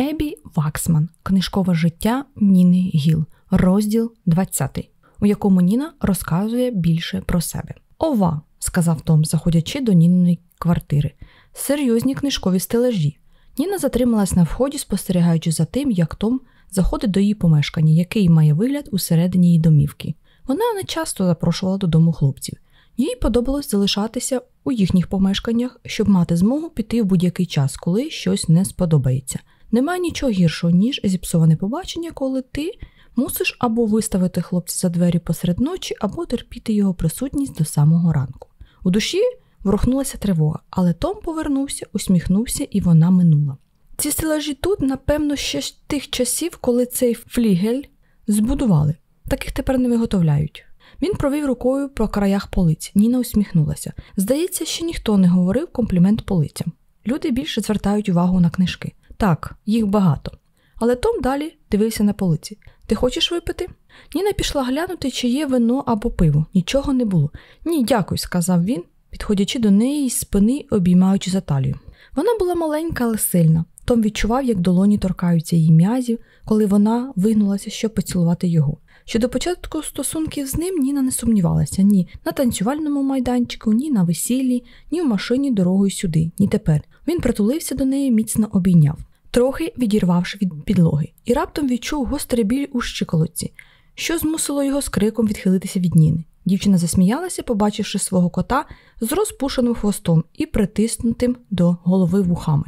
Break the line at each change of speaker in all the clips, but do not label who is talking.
Ебі Ваксман, книжкове життя Ніни Гіл, розділ 20, у якому Ніна розказує більше про себе. Ова, сказав Том, заходячи до Ніниної квартири. Серйозні книжкові стелажі. Ніна затрималась на вході, спостерігаючи за тим, як Том заходить до її помешкання, який має вигляд усередині її домівки. Вона не часто запрошувала додому хлопців. Їй подобалось залишатися у їхніх помешканнях, щоб мати змогу піти в будь-який час, коли щось не сподобається. Немає нічого гіршого, ніж зіпсоване побачення, коли ти мусиш або виставити хлопця за двері посеред ночі, або терпіти його присутність до самого ранку. У душі ворухнулася тривога, але Том повернувся, усміхнувся, і вона минула. Ці стелажі тут, напевно, ще з тих часів, коли цей флігель збудували. Таких тепер не виготовляють. Він провів рукою по краях полиць. Ніна усміхнулася. Здається, що ніхто не говорив комплімент полицям. Люди більше звертають увагу на книжки. Так, їх багато. Але Том далі дивився на полиці. Ти хочеш випити? Ніна пішла глянути, чи є вино або пиво. Нічого не було. Ні, дякую, сказав він, підходячи до неї з спини, обіймаючи за талію. Вона була маленька, але сильна. Том відчував, як долоні торкаються її м'язів, коли вона вигнулася, щоб поцілувати його. Щодо початку стосунків з ним Ніна не сумнівалася ні на танцювальному майданчику, ні на весіллі, ні в машині дорогою сюди, ні тепер. Він притулився до неї, міцно обійняв, трохи відірвавши від підлоги, і раптом відчув гострий біль у щиколотці, що змусило його з криком відхилитися від Ніни. Дівчина засміялася, побачивши свого кота з розпушеним хвостом і притиснутим до голови вухами.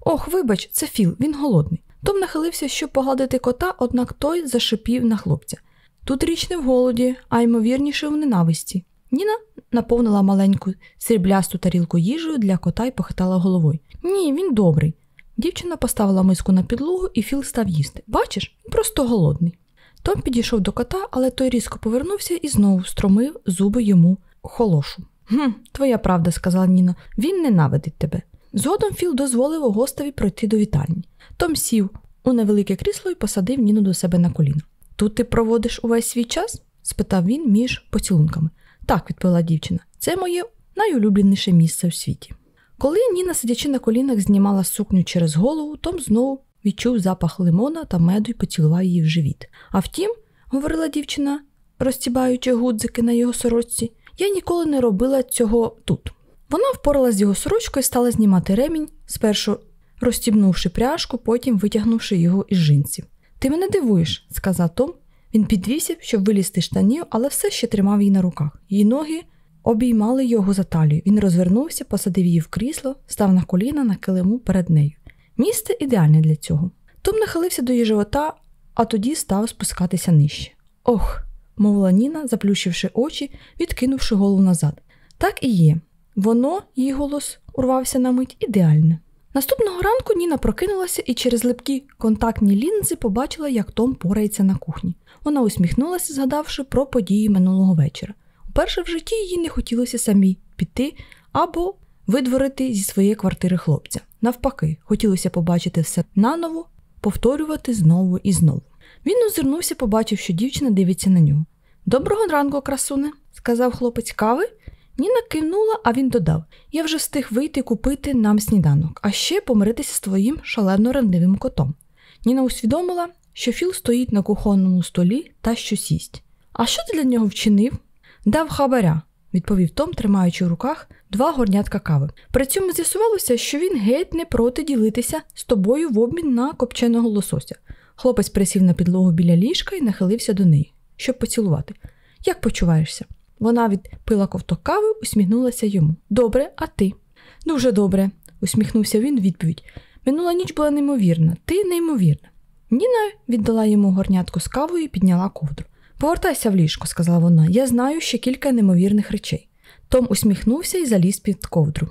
Ох, вибач, це Філ, він голодний. Том нахилився, щоб погладити кота, однак той зашипів на хлопця. Тут річ не в голоді, а ймовірніше в ненависті. Ніна наповнила маленьку сріблясту тарілку їжею для кота і похитала головою. Ні, він добрий. Дівчина поставила миску на підлогу, і Філ став їсти. Бачиш, просто голодний. Том підійшов до кота, але той різко повернувся і знову стромив зуби йому холошу. «Хм, Твоя правда, сказала Ніна, він ненавидить тебе. Згодом Філ дозволив гостеві пройти до вітальні. Том сів у невелике крісло і посадив Ніну до себе на коліно. Тут ти проводиш увесь свій час? спитав він між поцілунками. Так, відповіла дівчина, це моє найулюбленіше місце в світі. Коли Ніна, сидячи на колінах, знімала сукню через голову, Том знову відчув запах лимона та меду і поцілував її в живіт. А втім, говорила дівчина, розтібаючи гудзики на його сорочці, я ніколи не робила цього тут. Вона впоралась з його сорочкою і стала знімати ремінь, спершу розстібнувши пряжку, потім витягнувши його із жінців. Ти мене дивуєш, сказав Том. Він підвівся, щоб вилізти штанів, але все ще тримав її на руках. Її ноги обіймали його за талію. Він розвернувся, посадив її в крісло, став на коліна на килиму перед нею. Місце ідеальне для цього. Том нахилився до її живота, а тоді став спускатися нижче. Ох, мовила Ніна, заплющивши очі, відкинувши голову назад. Так і є. Воно, її голос урвався на мить, ідеальне. Наступного ранку Ніна прокинулася і через липкі контактні лінзи побачила, як Том порається на кухні. Вона усміхнулася, згадавши про події минулого вечора. Уперше в житті їй не хотілося самій піти або видворити зі своєї квартири хлопця. Навпаки, хотілося побачити все наново, повторювати знову і знову. Він озирнувся, побачив, що дівчина дивиться на нього. Доброго ранку, красуне, сказав хлопець кави. Ніна кивнула, а він додав: Я вже встиг вийти купити нам сніданок, а ще помиритися з твоїм шалено рандивим котом. Ніна усвідомила, що Філ стоїть на кухонному столі та що сість. А що ти для нього вчинив? Дав хабаря, відповів Том, тримаючи в руках два горнятка кави. При цьому з'ясувалося, що він геть не проти ділитися з тобою в обмін на копченого лосося. Хлопець присів на підлогу біля ліжка і нахилився до неї, щоб поцілувати. Як почуваєшся? Вона відпила ковток кави, усміхнулася йому. Добре, а ти? Дуже добре, усміхнувся він відповідь. Минула ніч була неймовірна, ти неймовірна. Ніна віддала йому горнятку з кавою і підняла ковдру. Повертайся в ліжко, сказала вона, я знаю ще кілька неймовірних речей. Том усміхнувся і заліз під ковдру.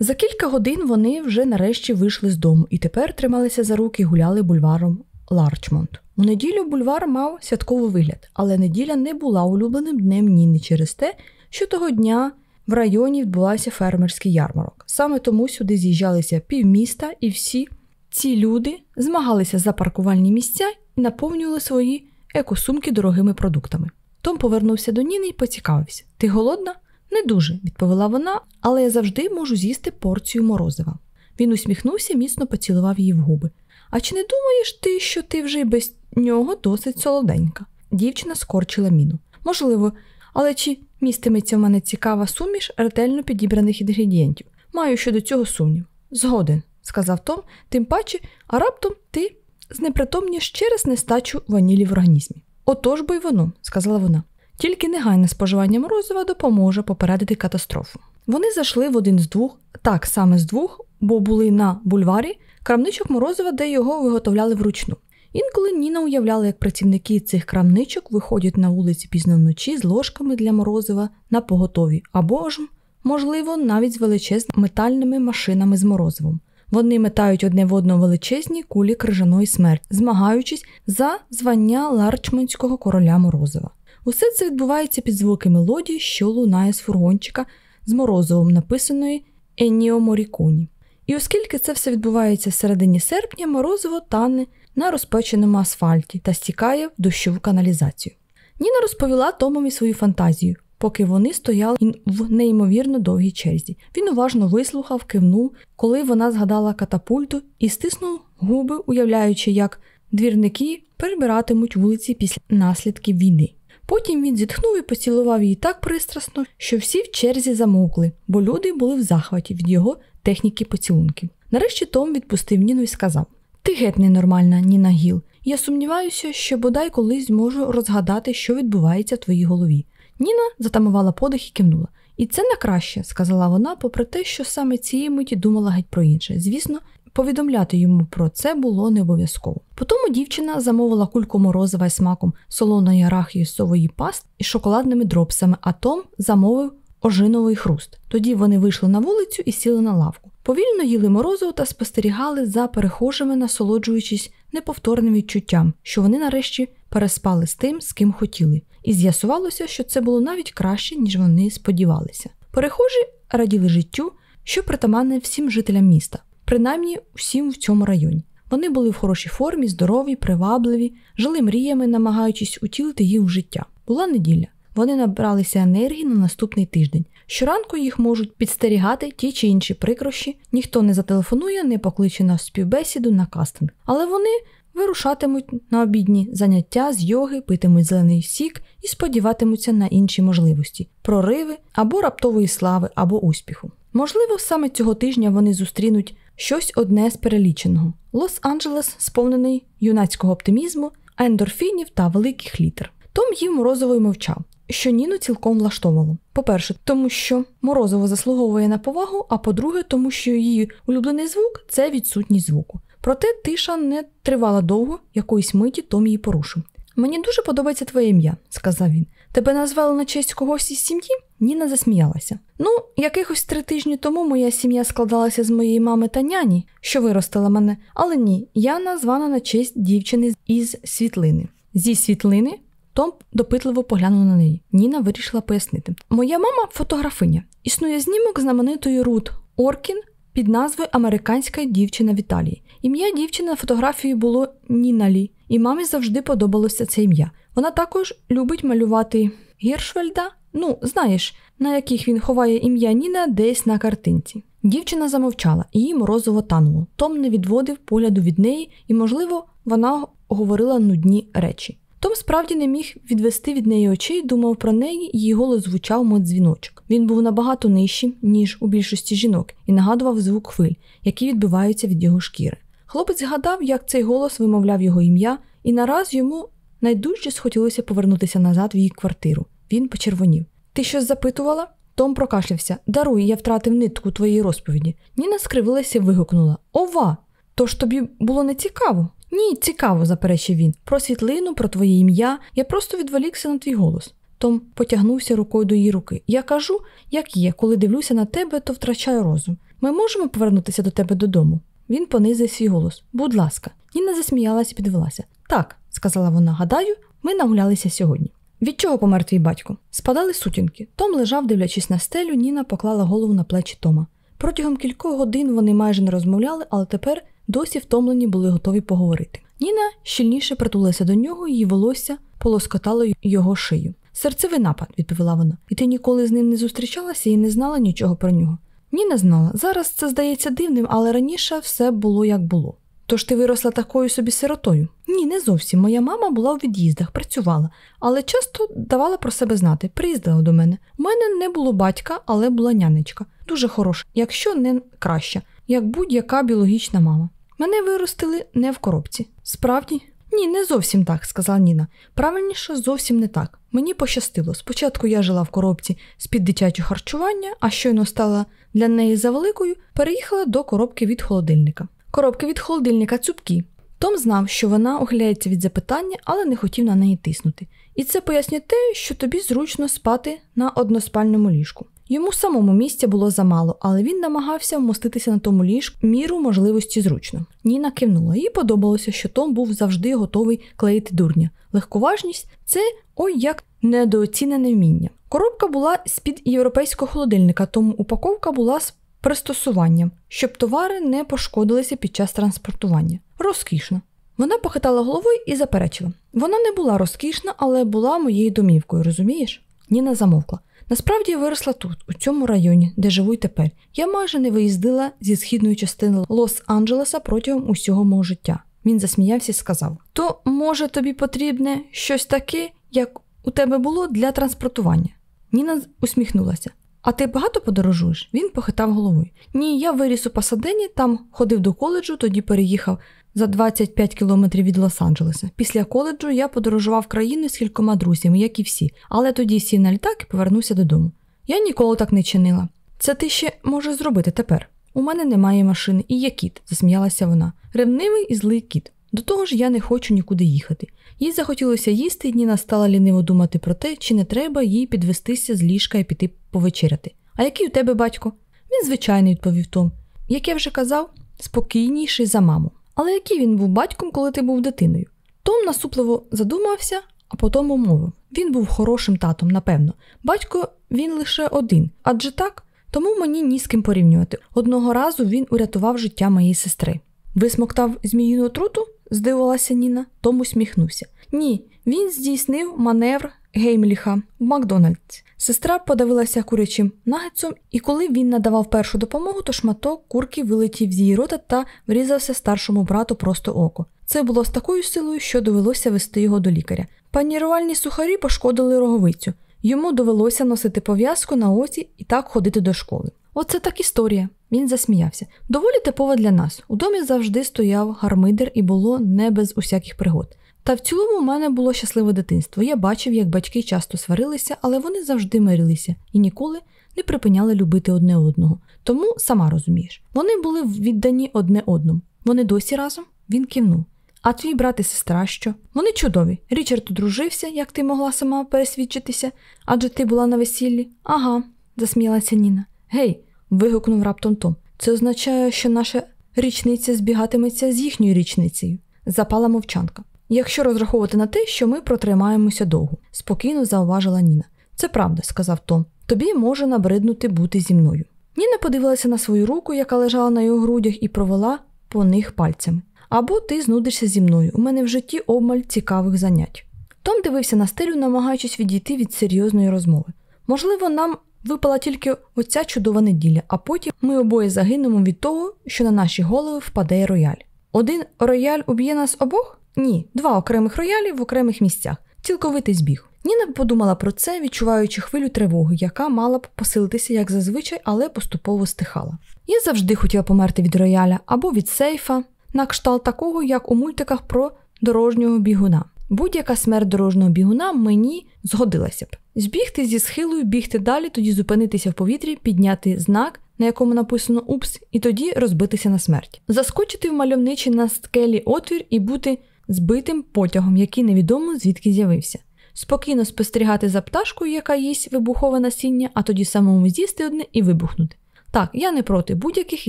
За кілька годин вони вже нарешті вийшли з дому і тепер трималися за руки і гуляли бульваром Ларчмонт. У неділю бульвар мав святковий вигляд, але неділя не була улюбленим днем Ніни через те, що того дня в районі відбувався фермерський ярмарок. Саме тому сюди з'їжджалися півміста, і всі ці люди змагалися за паркувальні місця і наповнювали свої екосумки дорогими продуктами. Том повернувся до Ніни і поцікавився: Ти голодна? Не дуже, відповіла вона, але я завжди можу з'їсти порцію морозива. Він усміхнувся, міцно поцілував її в губи. А чи не думаєш ти, що ти вже й без нього досить солоденька? Дівчина скорчила міну. Можливо, але чи містиметься в мене цікава суміш ретельно підібраних інгредієнтів? Маю щодо цього сумнів. Згоден, сказав Том, тим паче, а раптом ти знепритомніш через нестачу ванілі в організмі. Отож бо й воно, сказала вона. Тільки негайне споживання морозива допоможе попередити катастрофу. Вони зайшли в один з двох, так саме з двох, бо були на бульварі крамничок морозива, де його виготовляли вручну. Інколи Ніна уявляла, як працівники цих крамничок виходять на вулиці пізно вночі з ложками для морозива на поготові, або ж, можливо, навіть з величезними метальними машинами з морозивом. Вони метають одне в одного величезні кулі крижаної смерті, змагаючись за звання ларчманського короля морозива. Усе це відбувається під звуки мелодії, що лунає з фургончика з морозивом, написаної Еніо Моріконі. І оскільки це все відбувається в середині серпня, морозиво тане на розпеченому асфальті та стікає в дощову каналізацію. Ніна розповіла Томові свою фантазію, поки вони стояли в неймовірно довгій черзі. Він уважно вислухав, кивнув, коли вона згадала катапульту і стиснув губи, уявляючи, як двірники перебиратимуть вулиці після наслідків війни. Потім він зітхнув і поцілував її так пристрасно, що всі в черзі замовкли, бо люди були в захваті від його техніки поцілунків. Нарешті Том відпустив Ніну і сказав: Ти геть ненормальна, Ніна Гіл. Я сумніваюся, що бодай колись зможу розгадати, що відбувається в твоїй голові. Ніна затамувала подих і кивнула. І це не краще, сказала вона, попри те, що саме цієї миті думала геть про інше. Звісно, повідомляти йому про це було не обов'язково. Потім дівчина замовила кульку морозива із смаком солоної арахії сової паст і шоколадними дропсами, а Том замовив ожиновий хруст. Тоді вони вийшли на вулицю і сіли на лавку. Повільно їли морозиво та спостерігали за перехожими, насолоджуючись неповторним відчуттям, що вони нарешті переспали з тим, з ким хотіли, і з'ясувалося, що це було навіть краще, ніж вони сподівалися. Перехожі раділи життю, що притаманне всім жителям міста, принаймні всім в цьому районі. Вони були в хорошій формі, здорові, привабливі, жили мріями, намагаючись утілити їх в життя. Була неділя. Вони набралися енергії на наступний тиждень. Щоранку їх можуть підстерігати ті чи інші прикрощі, ніхто не зателефонує, не покличе на співбесіду на кастинг. Але вони вирушатимуть на обідні заняття з йоги, питимуть зелений сік і сподіватимуться на інші можливості прориви або раптової слави, або успіху. Можливо, саме цього тижня вони зустрінуть щось одне з переліченого: Лос-Анджелес, сповнений юнацького оптимізму, ендорфінів та великих літер. Том їв морозиво й мовчав, що Ніну цілком влаштовувало. По-перше, тому що морозиво заслуговує на повагу, а по-друге, тому що її улюблений звук це відсутність звуку. Проте тиша не тривала довго, якоїсь миті Том її порушив. Мені дуже подобається твоє ім'я, сказав він. Тебе назвали на честь когось із сім'ї? Ніна засміялася. Ну, якихось три тижні тому моя сім'я складалася з моєї мами та няні, що виростила мене, але ні, я названа на честь дівчини із світлини. Зі світлини том допитливо поглянув на неї. Ніна вирішила пояснити. Моя мама фотографиня. Існує знімок знаменитої Рут Оркін під назвою Американська дівчина в Італії. Ім'я дівчини на фотографії було Ніна Лі, і мамі завжди подобалося це ім'я. Вона також любить малювати Гіршвельда. Ну, знаєш, на яких він ховає ім'я Ніна десь на картинці. Дівчина замовчала, її морозово тануло. Том не відводив погляду від неї, і, можливо, вона говорила нудні речі. Том справді не міг відвести від неї очей, думав про неї, її голос звучав мов дзвіночок. Він був набагато нижчим, ніж у більшості жінок, і нагадував звук хвиль, які відбиваються від його шкіри. Хлопець згадав, як цей голос вимовляв його ім'я, і нараз йому найдужче схотілося повернутися назад в її квартиру. Він почервонів. Ти щось запитувала? Том прокашлявся. Даруй, я втратив нитку твоєї розповіді. Ніна скривилася і вигукнула Ова! Тож тобі було не цікаво? Ні, цікаво, заперечив він. Про світлину, про твоє ім'я. Я просто відволікся на твій голос. Том потягнувся рукою до її руки. Я кажу, як є, коли дивлюся на тебе, то втрачаю розум. Ми можемо повернутися до тебе додому. Він понизив свій голос. Будь ласка, Ніна засміялася і підвелася. Так, сказала вона, гадаю, ми нагулялися сьогодні. Від чого помер твій батько? Спадали сутінки. Том лежав, дивлячись на стелю, Ніна поклала голову на плечі Тома. Протягом кількох годин вони майже не розмовляли, але тепер досі втомлені були готові поговорити. Ніна щільніше притулилася до нього, її волосся полоскотало його шию. Серцевий напад, відповіла вона, і ти ніколи з ним не зустрічалася і не знала нічого про нього. Ніна знала. Зараз це здається дивним, але раніше все було як було. Тож ти виросла такою собі сиротою? Ні, не зовсім. Моя мама була у від'їздах, працювала, але часто давала про себе знати, приїздила до мене. У мене не було батька, але була нянечка. Дуже хороша, якщо не краща, як будь-яка біологічна мама. Мене виростили не в коробці. Справді? Ні, не зовсім так, сказала Ніна. Правильніше, зовсім не так. Мені пощастило. Спочатку я жила в коробці з-під дитячого харчування, а щойно стала для неї завеликою, переїхала до коробки від холодильника. Коробки від холодильника цупкі. Том знав, що вона ухиляється від запитання, але не хотів на неї тиснути. І це пояснює те, що тобі зручно спати на односпальному ліжку. Йому самому місця було замало, але він намагався вмоститися на тому ліжку міру можливості зручно. Ніна кивнула, їй подобалося, що Том був завжди готовий клеїти дурня. Легковажність це ой як недооцінене вміння. Коробка була з-під європейського холодильника, тому упаковка була з пристосуванням, щоб товари не пошкодилися під час транспортування. Розкішно. Вона похитала головою і заперечила. Вона не була розкішна, але була моєю домівкою, розумієш? Ніна замовкла. Насправді я виросла тут, у цьому районі, де живу й тепер. Я майже не виїздила зі східної частини Лос-Анджелеса протягом усього мого життя. Він засміявся і сказав: То, може, тобі потрібне щось таке, як у тебе було для транспортування? Ніна усміхнулася. А ти багато подорожуєш? Він похитав головою. Ні, я виріс у Пасадені, там ходив до коледжу, тоді переїхав за 25 кілометрів від Лос-Анджелеса. Після коледжу я подорожував країну з кількома друзями, як і всі, але тоді сів на літак і повернувся додому. Я ніколи так не чинила. Це ти ще можеш зробити тепер. У мене немає машини, і є кіт, засміялася вона. Ревнивий і злий кіт. До того ж, я не хочу нікуди їхати. Їй захотілося їсти, і Ніна стала ліниво думати про те, чи не треба їй підвестися з ліжка і піти повечеряти. А який у тебе батько? Він звичайний, відповів Том. Як я вже казав, спокійніший за маму. Але який він був батьком, коли ти був дитиною? Том насупливо задумався, а потім мовив. Він був хорошим татом, напевно. Батько він лише один, адже так, тому мені ні з ким порівнювати. Одного разу він урятував життя моєї сестри. Висмоктав зміїну отруту? здивувалася Ніна, Том усміхнувся. Ні, він здійснив маневр Геймліха в Макдональдс. Сестра подавилася курячим нагетсом, і коли він надавав першу допомогу, то шматок курки вилетів з її рота та врізався старшому брату просто око. Це було з такою силою, що довелося вести його до лікаря. Панірувальні сухарі пошкодили роговицю. Йому довелося носити пов'язку на оці і так ходити до школи. Оце так історія. Він засміявся. Доволі типова для нас. У домі завжди стояв гармидер і було не без усяких пригод. Та в цілому у мене було щасливе дитинство. Я бачив, як батьки часто сварилися, але вони завжди мирилися і ніколи не припиняли любити одне одного. Тому, сама розумієш, вони були віддані одне одному. Вони досі разом? Він кивнув. А твій брат і сестра що? Вони чудові. Річард одружився, як ти могла сама пересвідчитися, адже ти була на весіллі. Ага, засміялася Ніна. Гей, вигукнув раптом Том. Це означає, що наша річниця збігатиметься з їхньою річницею. Запала мовчанка. Якщо розраховувати на те, що ми протримаємося довго, спокійно зауважила Ніна. Це правда, сказав Том. Тобі може набриднути бути зі мною. Ніна подивилася на свою руку, яка лежала на його грудях, і провела по них пальцями. Або ти знудишся зі мною. У мене в житті обмаль цікавих занять. Том дивився на стелю, намагаючись відійти від серйозної розмови. Можливо, нам випала тільки оця чудова неділя, а потім ми обоє загинемо від того, що на наші голови впаде рояль. Один рояль уб'є нас обох? Ні, два окремих роялі в окремих місцях. Цілковитий збіг. Ніна подумала про це, відчуваючи хвилю тривоги, яка мала б посилитися як зазвичай, але поступово стихала. Я завжди хотіла померти від рояля або від сейфа, на кшталт такого, як у мультиках про дорожнього бігуна. Будь-яка смерть дорожнього бігуна мені згодилася б. Збігти зі схилою, бігти далі, тоді зупинитися в повітрі, підняти знак, на якому написано Упс, і тоді розбитися на смерть, заскочити в мальовничий на скелі отвір і бути збитим потягом, який невідомо звідки з'явився. Спокійно спостерігати за пташкою, яка їсть вибухове насіння, а тоді самому з'їсти одне і вибухнути. Так, я не проти будь-яких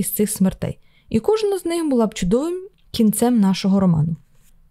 із цих смертей, і кожна з них була б чудовим кінцем нашого роману.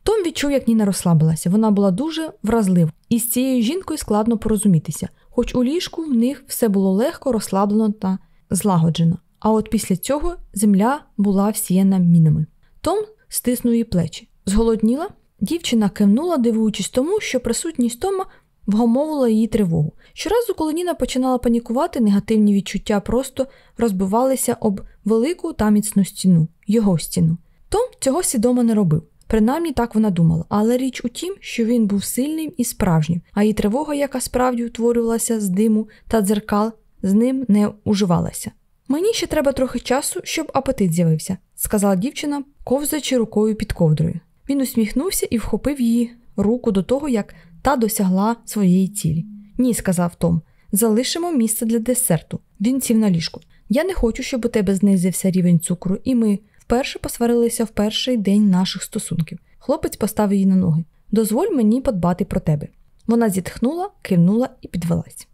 Том відчув, як Ніна розслабилася. Вона була дуже вразлива, і з цією жінкою складно порозумітися, хоч у ліжку в них все було легко, розслаблено та злагоджено. А от після цього земля була всіяна мінами. Том стиснув її плечі. Зголодніла? Дівчина кивнула, дивуючись тому, що присутність Тома вгомовила її тривогу. Щоразу, коли Ніна починала панікувати, негативні відчуття просто розбивалися об велику та міцну стіну, його стіну. Том цього свідомо не робив. Принаймні так вона думала, але річ у тім, що він був сильним і справжнім, а її тривога, яка справді утворювалася з диму та дзеркал, з ним не уживалася. Мені ще треба трохи часу, щоб апетит з'явився, сказала дівчина, ковзаючи рукою під ковдрою. Він усміхнувся і вхопив її руку до того, як та досягла своєї цілі. Ні, сказав Том, залишимо місце для десерту. Він сів на ліжку. Я не хочу, щоб у тебе знизився рівень цукру, і ми вперше посварилися в перший день наших стосунків. Хлопець поставив її на ноги. Дозволь мені подбати про тебе. Вона зітхнула, кивнула і підвелась.